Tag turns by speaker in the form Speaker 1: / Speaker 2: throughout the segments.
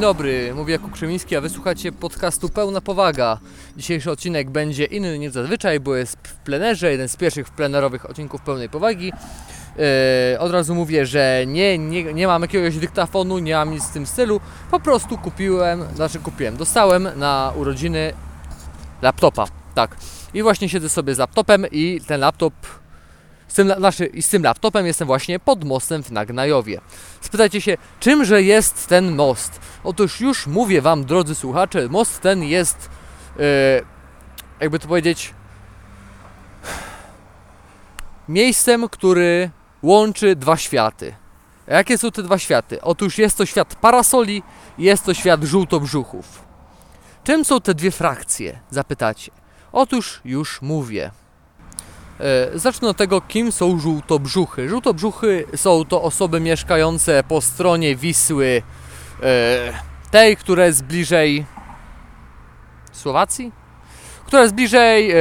Speaker 1: dobry, mówię Jakub Krzemiński, a wysłuchacie podcastu Pełna Powaga. Dzisiejszy odcinek będzie inny niż zazwyczaj, bo jest w plenerze, jeden z pierwszych plenerowych odcinków Pełnej Powagi. Yy, od razu mówię, że nie, nie, nie mam jakiegoś dyktafonu, nie mam nic w tym stylu. Po prostu kupiłem, znaczy kupiłem, dostałem na urodziny laptopa, tak. I właśnie siedzę sobie z laptopem i ten laptop z tym, znaczy, z tym laptopem jestem właśnie pod mostem w Nagnajowie. Spytajcie się, czymże jest ten most? Otóż już mówię Wam, drodzy słuchacze, most ten jest, e, jakby to powiedzieć, miejscem, który łączy dwa światy. A jakie są te dwa światy? Otóż jest to świat parasoli i jest to świat żółtobrzuchów. Czym są te dwie frakcje? Zapytacie. Otóż już mówię. E, Zacznę od tego, kim są żółtobrzuchy. Żółtobrzuchy są to osoby mieszkające po stronie Wisły, e, tej, która jest bliżej Słowacji? Która jest bliżej e,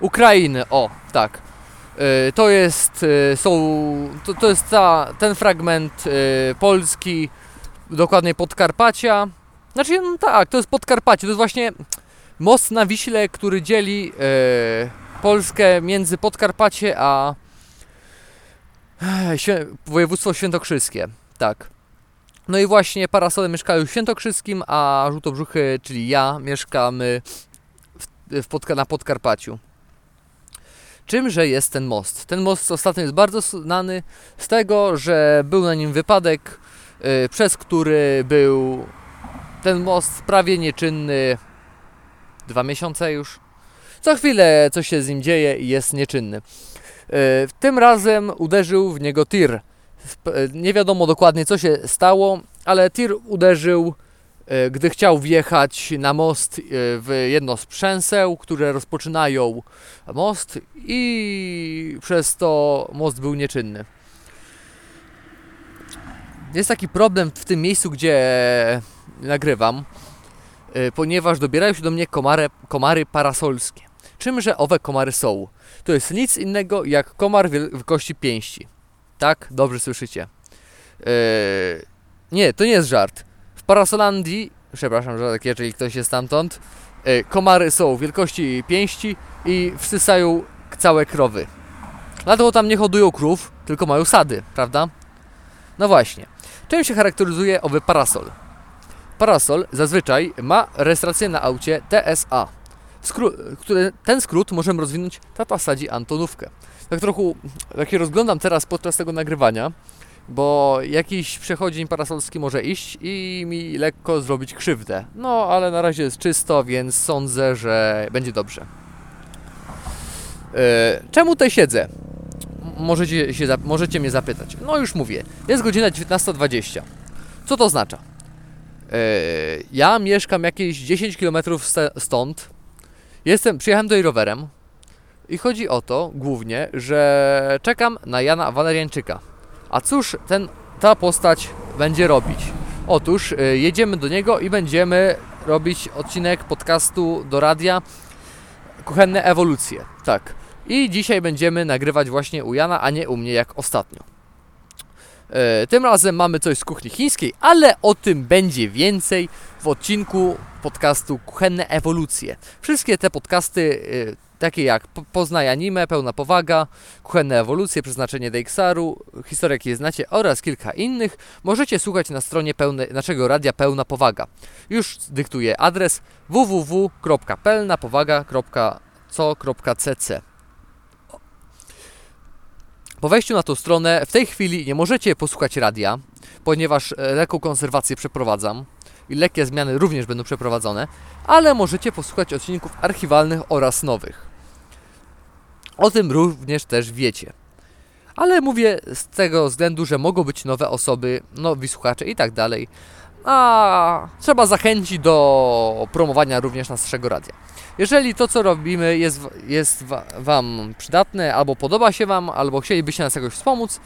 Speaker 1: Ukrainy, o, tak. To jest, są, to, to jest ta, ten fragment Polski, dokładnie Podkarpacia. Znaczy, no tak, to jest Podkarpacie, to jest właśnie most na Wiśle, który dzieli Polskę między Podkarpacie a Świę- województwo świętokrzyskie. Tak. No i właśnie parasole mieszkają w Świętokrzyskim, a żółtobrzuchy, czyli ja, mieszkamy w, w Podka- na Podkarpaciu. Czymże jest ten most? Ten most ostatnio jest bardzo znany z tego, że był na nim wypadek, y, przez który był ten most prawie nieczynny dwa miesiące już. Co chwilę coś się z nim dzieje i jest nieczynny. E, Tym razem uderzył w niego tir. E, Nie wiadomo dokładnie co się stało, ale tir uderzył, e, gdy chciał wjechać na most w jedno z przęseł, które rozpoczynają most i przez to most był nieczynny. Jest taki problem w tym miejscu, gdzie nagrywam, ponieważ dobierają się do mnie komary, komary parasolskie. Czymże owe komary są? To jest nic innego jak komar wiel- wielkości pięści. Tak? Dobrze słyszycie. Eee, nie, to nie jest żart. W Parasolandii, przepraszam, że tak, jeżeli ktoś jest stamtąd, e, komary są wielkości pięści i wsysają całe krowy. Dlatego tam nie hodują krów, tylko mają sady, prawda? No właśnie. Czym się charakteryzuje owy parasol? Parasol zazwyczaj ma rejestrację na aucie TSA. Który, ten skrót możemy rozwinąć tata sadzi Antonówkę. Tak trochę tak się rozglądam teraz podczas tego nagrywania, bo jakiś przechodzień parasolski może iść i mi lekko zrobić krzywdę. No, ale na razie jest czysto, więc sądzę, że będzie dobrze. E, czemu tutaj siedzę? Możecie, się, możecie mnie zapytać. No już mówię, jest godzina 19.20. Co to oznacza? E, ja mieszkam jakieś 10 km stąd, Jestem, przyjechałem tutaj rowerem i chodzi o to głównie, że czekam na Jana Waleriańczyka. A cóż ten, ta postać będzie robić? Otóż y, jedziemy do niego i będziemy robić odcinek podcastu do radia Kuchenne Ewolucje. Tak. I dzisiaj będziemy nagrywać właśnie u Jana, a nie u mnie jak ostatnio. E, Tym razem mamy coś z kuchni chińskiej, ale o tym będzie więcej w odcinku podcastu Kuchenne Ewolucje. Wszystkie te podcasty, y, takie jak Po- Poznaj Anime, Pełna Powaga, Kuchenne Ewolucje, Przeznaczenie DXR-u, Historię, jakie znacie oraz kilka innych, możecie słuchać na stronie pełne, naszego radia Pełna Powaga. Już dyktuję adres www.pełnapowaga.co.cc Po wejściu na tą stronę w tej chwili nie możecie posłuchać radia, ponieważ e, lekką konserwację przeprowadzam i lekkie zmiany również będą przeprowadzone, ale możecie posłuchać odcinków archiwalnych oraz nowych. O tym również też wiecie. Ale mówię z tego względu, że mogą być nowe osoby, nowi słuchacze i tak dalej. A trzeba zachęcić do promowania również naszego radia. Jeżeli to, co robimy, jest, jest wa- Wam przydatne, albo podoba się Wam, albo chcielibyście nas jakoś wspomóc,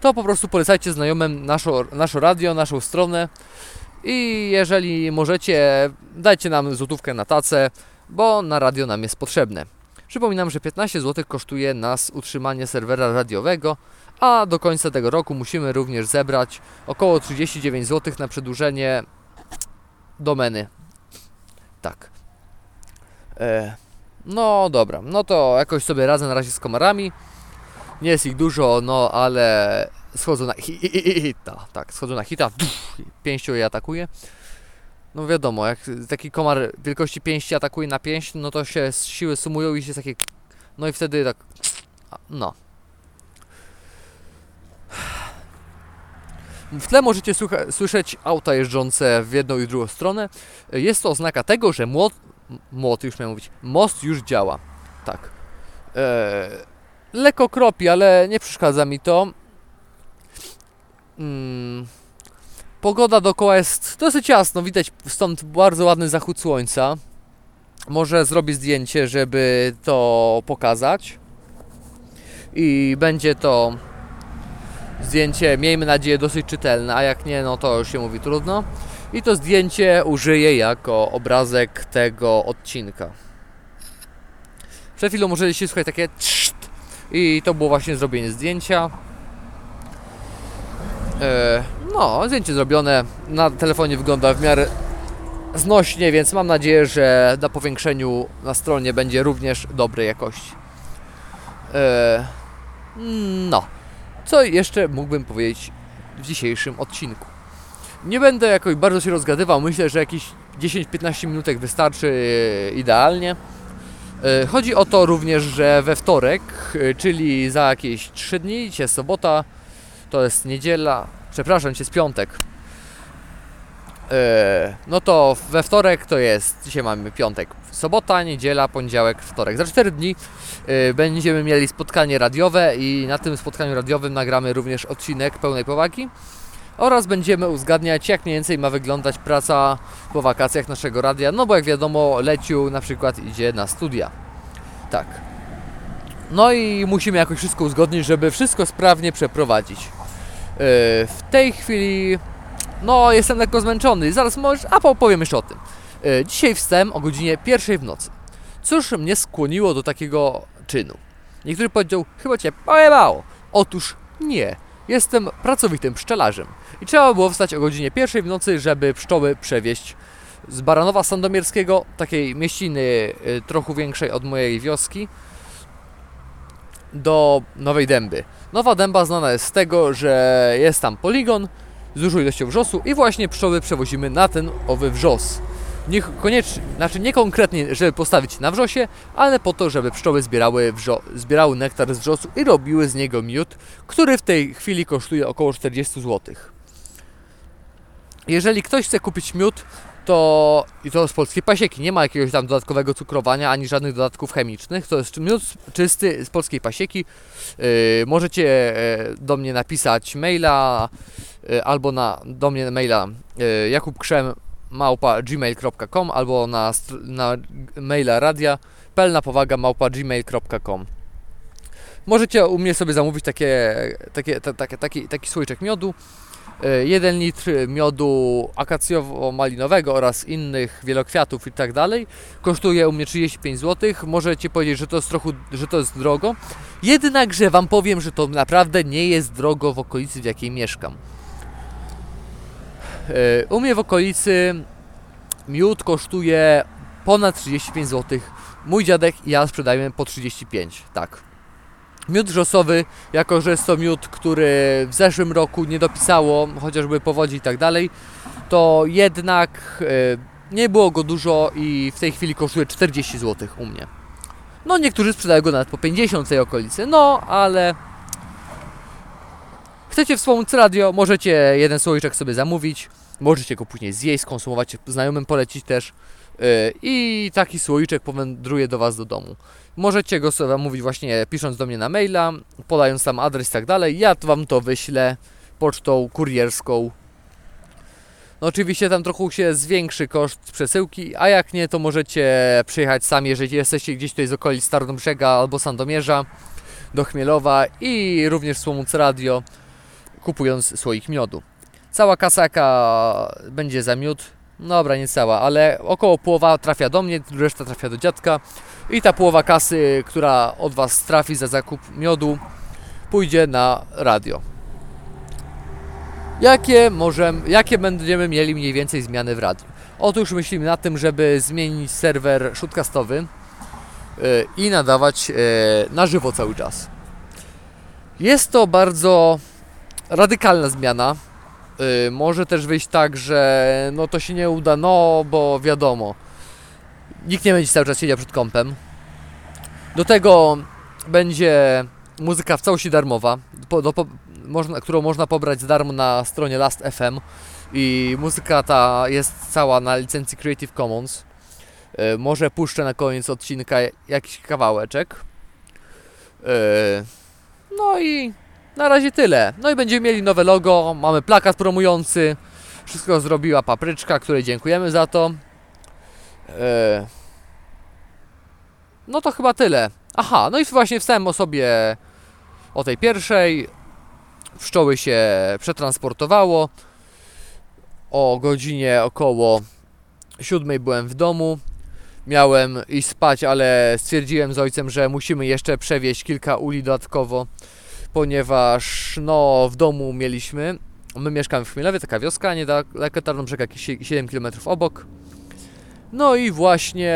Speaker 1: to po prostu polecajcie znajomym naszą, nasze radio, naszą stronę. I jeżeli możecie, dajcie nam złotówkę na tacę, bo na radio nam jest potrzebne. Przypominam, że 15 zł kosztuje nas utrzymanie serwera radiowego, a do końca tego roku musimy również zebrać około 39 zł na przedłużenie domeny. Tak. E, no dobra, no to jakoś sobie radzę na razie z komarami. Nie jest ich dużo, no ale schodzą na hita, tak, schodzą na hita, pięścią je atakuje. No wiadomo, jak taki komar wielkości pięści atakuje na pięść, no to się siły sumują i się takie... No i wtedy tak... No. W tle możecie słyszeć auta jeżdżące w jedną i drugą stronę. Jest to oznaka tego, że młot, już miałem mówić, most już działa. Tak. Eee, lekko kropi, ale nie przeszkadza mi to. Mm. Pogoda dookoła jest dosyć jasno, widać stąd bardzo ładny zachód słońca. Może zrobię zdjęcie, żeby to pokazać. I będzie to zdjęcie, miejmy nadzieję, dosyć czytelne, a jak nie, no to już się mówi trudno. I to zdjęcie użyję jako obrazek tego odcinka. Przed chwilą możecie słuchać takie trzt, i to było właśnie zrobienie zdjęcia. E, no, zdjęcie zrobione. Na telefonie wygląda w miarę znośnie, więc mam nadzieję, że na powiększeniu na stronie będzie również dobrej jakości. E, no, co jeszcze mógłbym powiedzieć w dzisiejszym odcinku? Nie będę jakoś bardzo się rozgadywał, myślę, że jakieś 10-15 minutek wystarczy e, idealnie. Chodzi o to również, że we wtorek, czyli za jakieś 3 dni, dzisiaj sobota, to jest niedziela, przepraszam jest piątek. E, no to we wtorek to jest, dzisiaj mamy piątek, sobota, niedziela, poniedziałek, wtorek. Za 4 dni e, będziemy mieli spotkanie radiowe i na tym spotkaniu radiowym nagramy również odcinek pełnej powagi oraz będziemy uzgadniać jak mniej więcej ma wyglądać praca po wakacjach naszego radia, no bo jak wiadomo Leciu na przykład idzie na studia. Tak. No i musimy jakoś wszystko uzgodnić, żeby wszystko sprawnie przeprowadzić. E, w tej chwili no jestem lekko zmęczony, zaraz może, a powiem jeszcze o tym. E, dzisiaj wstałem o godzinie pierwszej w nocy. Cóż mnie skłoniło do takiego czynu? Niektóry powiedział, chyba Cię pojebało. Otóż nie, jestem pracowitym pszczelarzem. I trzeba było wstać o godzinie pierwszej w nocy, żeby pszczoły przewieźć z Baranowa Sandomierskiego, takiej mieściny e, trochę większej od mojej wioski, do Nowej Dęby. Nowa Dęba znana jest z tego, że jest tam poligon z dużą ilością wrzosu i właśnie pszczoły przewozimy na ten owy wrzos. Nie koniecznie, znaczy nie konkretnie, żeby postawić na wrzosie, ale po to, żeby pszczoły zbierały, wrzo, zbierały nektar z wrzosu i robiły z niego miód, który w tej chwili kosztuje około 40 zł. Jeżeli ktoś chce kupić miód, to i to z polskiej pasieki. Nie ma jakiegoś tam dodatkowego cukrowania ani żadnych dodatków chemicznych. To jest miód czysty z polskiej pasieki. Yy, możecie yy, do mnie napisać maila yy, albo na, do mnie maila yy, jakubkrzem małpa gmail.com albo na, na maila radia pelna powaga małpa gmail.com Możecie u mnie sobie zamówić takie, takie, takie, taki, taki słoiczek miodu 1 e, litr miodu akacjowo-malinowego oraz innych wielokwiatów i tak dalej kosztuje u mnie 35 zł. Możecie powiedzieć, że to jest trochę, że to jest drogo. Jednakże Wam powiem, że to naprawdę nie jest drogo w okolicy, w jakiej mieszkam. E, u mnie w okolicy miód kosztuje ponad 35 zł. Mój dziadek i ja sprzedajemy po 35, tak. Miód rzosowy, jako że jest to miód, który w zeszłym roku nie dopisało, chociażby powodzi i tak dalej, to jednak e, nie było go dużo i w tej chwili kosztuje 40 zł u mnie. No niektórzy sprzedają go nawet po 50 w tej okolicy, no ale chcecie wspomóc radio, możecie jeden słoiczek sobie zamówić, możecie go później zjeść, skonsumować, znajomym polecić też e, i taki słoiczek powędruje do Was do domu. Możecie go sobie mówić właśnie pisząc do mnie na maila, podając tam adres i tak dalej. Ja Wam to wyślę pocztą kurierską. No oczywiście tam trochę się zwiększy koszt przesyłki, a jak nie, to możecie przyjechać sami, jeżeli jesteście gdzieś tutaj z okolic Starnobrzega albo Sandomierza do Chmielowa i również wspomóc radio, kupując słoik miodu. Cała kasaka będzie za miód, dobra, nie cała, ale około połowa trafia do mnie, reszta trafia do dziadka i ta połowa kasy, która od Was trafi za zakup miodu, pójdzie na radio. Jakie, możemy, jakie będziemy mieli mniej więcej zmiany w radiu? Otóż myślimy nad tym, żeby zmienić serwer shootcastowy yy, i nadawać yy, na żywo cały czas. Jest to bardzo radykalna zmiana. Yy, może też wyjść tak, że no to się nie uda, no bo wiadomo, nikt nie będzie cały czas siedział przed kąpem. Do tego będzie muzyka w całości darmowa, po, do, po, można, którą można pobrać za darmo na stronie Last.fm i muzyka ta jest cała na licencji Creative Commons. Yy, może puszczę na koniec odcinka jakiś kawałeczek. Yy, no i na razie tyle. No i będziemy mieli nowe logo, mamy plakat promujący. Wszystko zrobiła papryczka, której dziękujemy za to. Yy, no to chyba tyle. Aha, no i właśnie wstałem o sobie o tej pierwszej. Pszczoły się przetransportowało. O godzinie około siódmej byłem w domu. Miałem iść spać, ale stwierdziłem z ojcem, że musimy jeszcze przewieźć kilka uli dodatkowo, ponieważ no w domu mieliśmy, my mieszkamy w Chmielowie, taka wioska niedaleko Tarnobrzega, jakieś 7 km obok. No i właśnie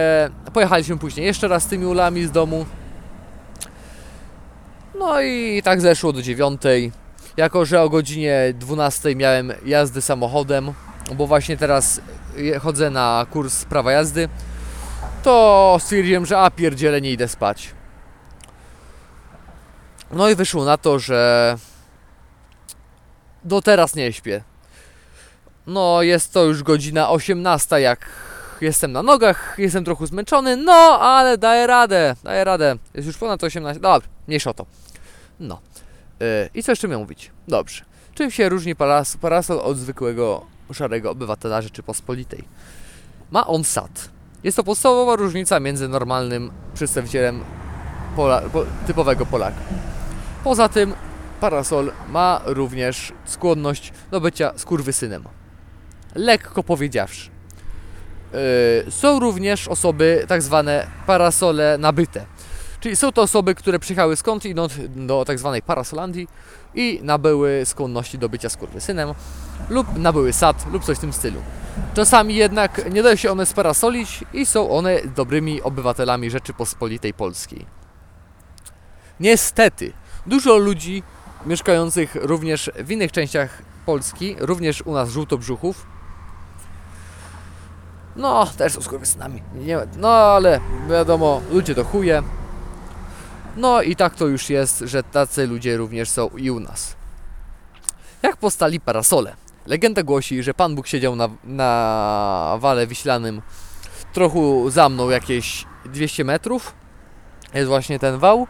Speaker 1: pojechaliśmy później jeszcze raz z tymi ulami z domu. No i tak zeszło do dziewiątej. Jako, że o godzinie 12 miałem jazdy samochodem, bo właśnie teraz chodzę na kurs prawa jazdy, to stwierdziłem, że a pierdziele nie idę spać. No i wyszło na to, że do teraz nie śpię. No jest to już godzina 18 jak jestem na nogach, jestem trochę zmęczony, no ale daję radę, daję radę. Jest już ponad 18, dobra, mniejsza to. No. Yy, I co jeszcze miał mówić? Dobrze. Czym się różni paras parasol od zwykłego szarego obywatela Rzeczypospolitej? Ma on sad. Jest to podstawowa różnica między normalnym przedstawicielem Pola po typowego Polaka. Poza tym parasol ma również skłonność do bycia skurwysynem. Lekko powiedziawszy. Yy, są również osoby tak zwane parasole nabyte. Czyli są to osoby, które przyjechały skądinąd do tak zwanej parasolandii i nabyły skłonności do bycia skurwysynem lub nabyły sad lub coś w tym stylu. Czasami jednak nie dają się one sparasolić i są one dobrymi obywatelami Rzeczypospolitej Polskiej. Niestety, dużo ludzi mieszkających również w innych częściach Polski, również u nas żółtobrzuchów, no, też są skurwysynami. Nie, no, ale wiadomo, ludzie to chuje. No i tak to już jest, że tacy ludzie również są i u nas. Jak postali parasole? Legenda głosi, że Pan Bóg siedział na, na wale wiślanym trochę za mną jakieś 200 metrów. Jest właśnie ten wał.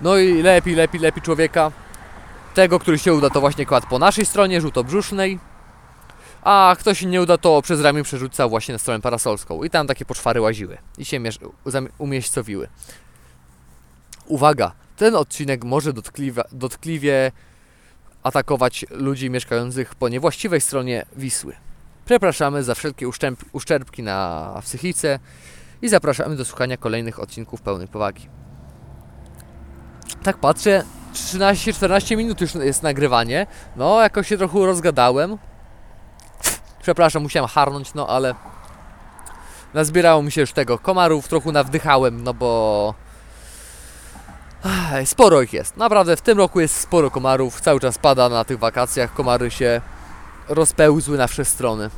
Speaker 1: No i lepiej, lepiej, lepiej człowieka. Tego, który się uda, to właśnie kładł po naszej stronie, żółtobrzusznej. A kto się nie uda, to przez ramię przerzucał właśnie na stronę parasolską. I tam takie poczwary łaziły. I się umieściowiły. Uwaga, ten odcinek może dotkliwie, dotkliwie atakować ludzi mieszkających po niewłaściwej stronie Wisły. Przepraszamy za wszelkie uszczerbki na psychice i zapraszamy do słuchania kolejnych odcinków pełnej powagi. Tak patrzę, 13-14 minut już jest nagrywanie. No, jakoś się trochę rozgadałem. Przepraszam, musiałem harnąć, no ale nazbierało mi się już tego komarów, trochę nawdychałem, no bo Sporo ich jest. Naprawdę w tym roku jest sporo komarów. Cały czas pada na tych wakacjach. Komary się rozpełzły na wszystkie strony.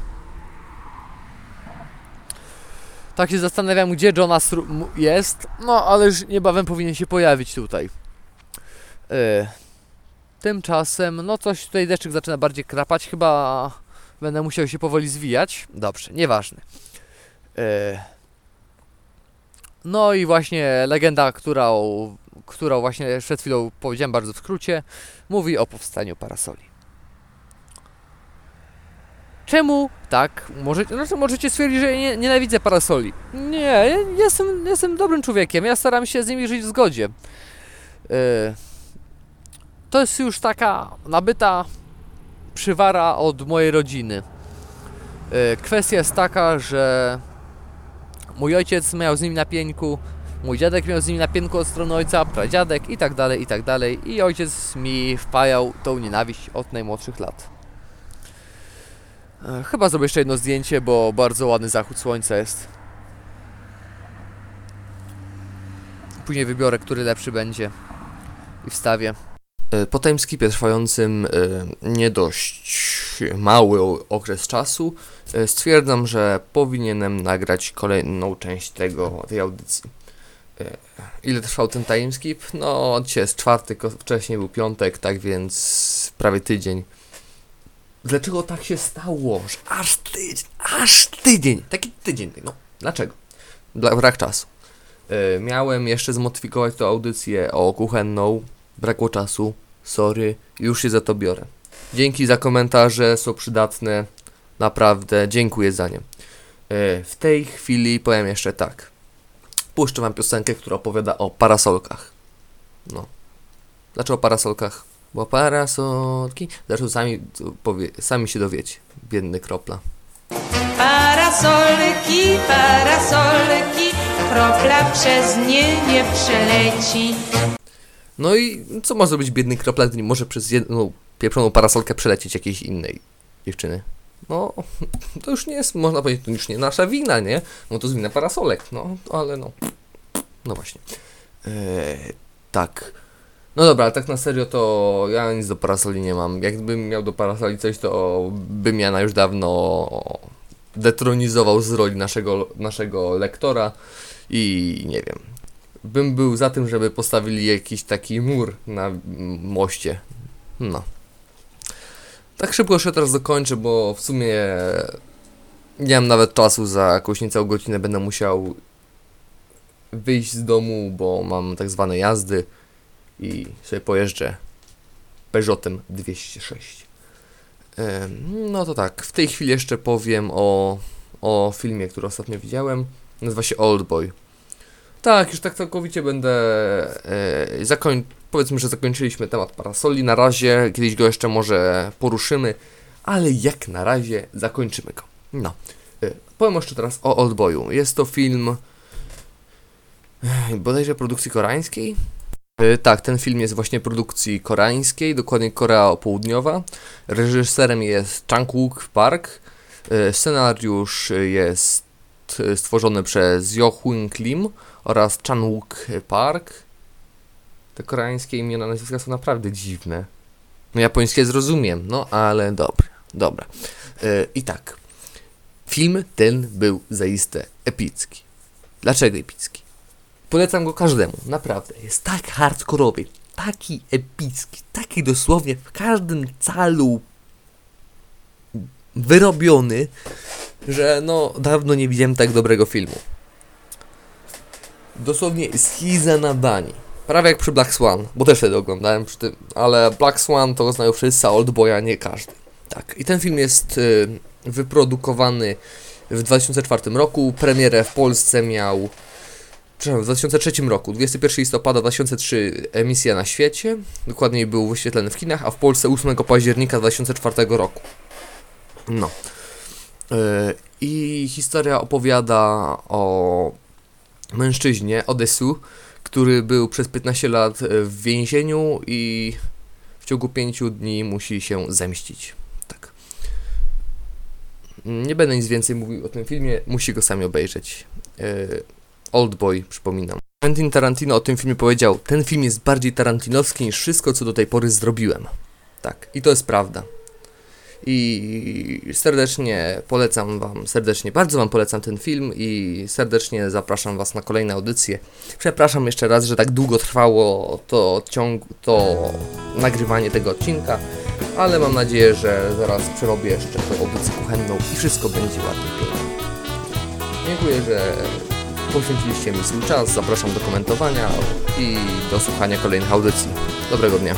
Speaker 1: Tak się zastanawiam, gdzie Jonas jest. No, ale już niebawem powinien się pojawić tutaj. Yy. Tymczasem, no coś tutaj deszczyk zaczyna bardziej krapać. Chyba będę musiał się powoli zwijać. Dobrze, nieważne. Yy. No i właśnie legenda, którą którą właśnie przed chwilą powiedziałem bardzo w skrócie, mówi o powstaniu parasoli. Czemu tak? Możecie, znaczy możecie stwierdzić, że nie, nienawidzę parasoli. Nie, jestem, jestem dobrym człowiekiem. Ja staram się z nimi żyć w zgodzie. Yy, to jest już taka nabyta przywara od mojej rodziny. Yy, kwestia jest taka, że mój ojciec miał z nimi na pieńku
Speaker 2: mój dziadek miał z nimi na pięku od strony ojca, pradziadek i tak dalej, i tak dalej. I ojciec mi wpajał tą nienawiść od najmłodszych lat. E, Chyba zrobię jeszcze jedno zdjęcie, bo bardzo ładny zachód słońca jest. Później wybiorę, który lepszy będzie i wstawię. E, Po timeskipie trwającym e, nie dość mały okres czasu e, stwierdzam, że powinienem nagrać kolejną część tego, tej audycji. Ile trwał ten timeskip? No, dzisiaj jest czwartek, wcześniej był piątek, tak więc prawie tydzień. Dlaczego tak się stało, że aż tydzień, aż tydzień, taki tydzień, no, dlaczego? Dla, brak czasu. Miałem jeszcze zmodyfikować tę audycję o kuchenną, brakło czasu, sorry, już się za to biorę. Dzięki za komentarze, są przydatne, naprawdę, dziękuję za nie. E, w tej chwili powiem jeszcze tak. Puszczę wam piosenkę, która opowiada o parasolkach. No. Dlaczego o parasolkach? Bo parasolki... Zresztą sami, powie, sami się dowiecie. Biedny kropla.
Speaker 3: Parasolki, parasolki, kropla przez nie nie przeleci.
Speaker 2: No i co może zrobić biedny kropla, gdy nie może przez jedną pieprzoną parasolkę przelecieć jakiejś innej dziewczyny? No, to już nie jest, można powiedzieć, to już nie nasza wina, nie? No to jest wina parasolek, no, ale no. No właśnie. Eee, tak. No dobra, ale tak na serio to ja nic do parasoli nie mam. Jakbym miał do parasoli coś, to bym ja na już dawno detronizował z roli naszego, naszego lektora i nie wiem. Bym był za tym, żeby postawili jakiś taki mur na moście. No. Tak szybko jeszcze teraz dokończę, bo w sumie nie mam nawet czasu za jakąś niecałą godzinę. Będę musiał wyjść z domu, bo mam tak zwane jazdy i sobie pojeżdżę Peugeotem 206. Em, No to tak, w tej chwili jeszcze powiem o, o filmie, który ostatnio widziałem. Nazywa się Oldboy. Tak, już tak całkowicie będę zakoń... Powiedzmy, że zakończyliśmy temat parasoli. Na razie, kiedyś go jeszcze może poruszymy, ale jak na razie zakończymy go. No. E, powiem jeszcze teraz o Oldboyu. Jest to film e, bodajże produkcji koreańskiej. Tak, ten film jest właśnie produkcji koreańskiej, dokładnie Korea Południowa. Reżyserem jest Chang-wook Park. E, Scenariusz jest stworzony przez Jo Hoon Klim oraz Chan-wook Park. Te koreańskie imiona nazwiska są naprawdę dziwne. No japońskie zrozumiem, no ale dobra, dobra. E, I tak, film ten był zaiste epicki. Dlaczego epicki? Polecam go każdemu, naprawdę. Jest tak hardkorowy, taki epicki, taki dosłownie w każdym calu wyrobiony, że no dawno nie widziałem tak dobrego filmu. Dosłownie schiza na bani. Prawie jak przy Black Swan, bo też wtedy oglądałem przy tym, ale Black Swan to znają wszyscy, a Oldboya nie każdy. Tak, i ten film jest y, wyprodukowany w 2004 roku. Premierę w Polsce miał w 2003 roku, 21 listopada 2003 emisja na świecie. Dokładniej był wyświetlony w kinach, a w Polsce 8 października 2004 roku. No. Y, I historia opowiada o mężczyźnie, Odesu, który był przez 15 lat e, w więzieniu i w ciągu 5 dni musi się zemścić. Tak. Nie będę nic więcej mówił o tym filmie, musi go sami obejrzeć. E, Oldboy, przypominam. Quentin Tarantino o tym filmie powiedział: Ten film jest bardziej tarantinowski niż wszystko, co do tej pory zrobiłem. Tak, i to jest prawda. I serdecznie polecam Wam, serdecznie, bardzo Wam polecam ten film i serdecznie zapraszam Was na kolejne audycje. Przepraszam jeszcze raz, że tak długo trwało to ciąg, to nagrywanie tego odcinka, ale mam nadzieję, że zaraz przerobię jeszcze tą audycję kuchenną i wszystko będzie ładnie, pięknie. Dziękuję, że poświęciliście mi swój czas, zapraszam do komentowania i do słuchania kolejnych audycji. Dobrego dnia.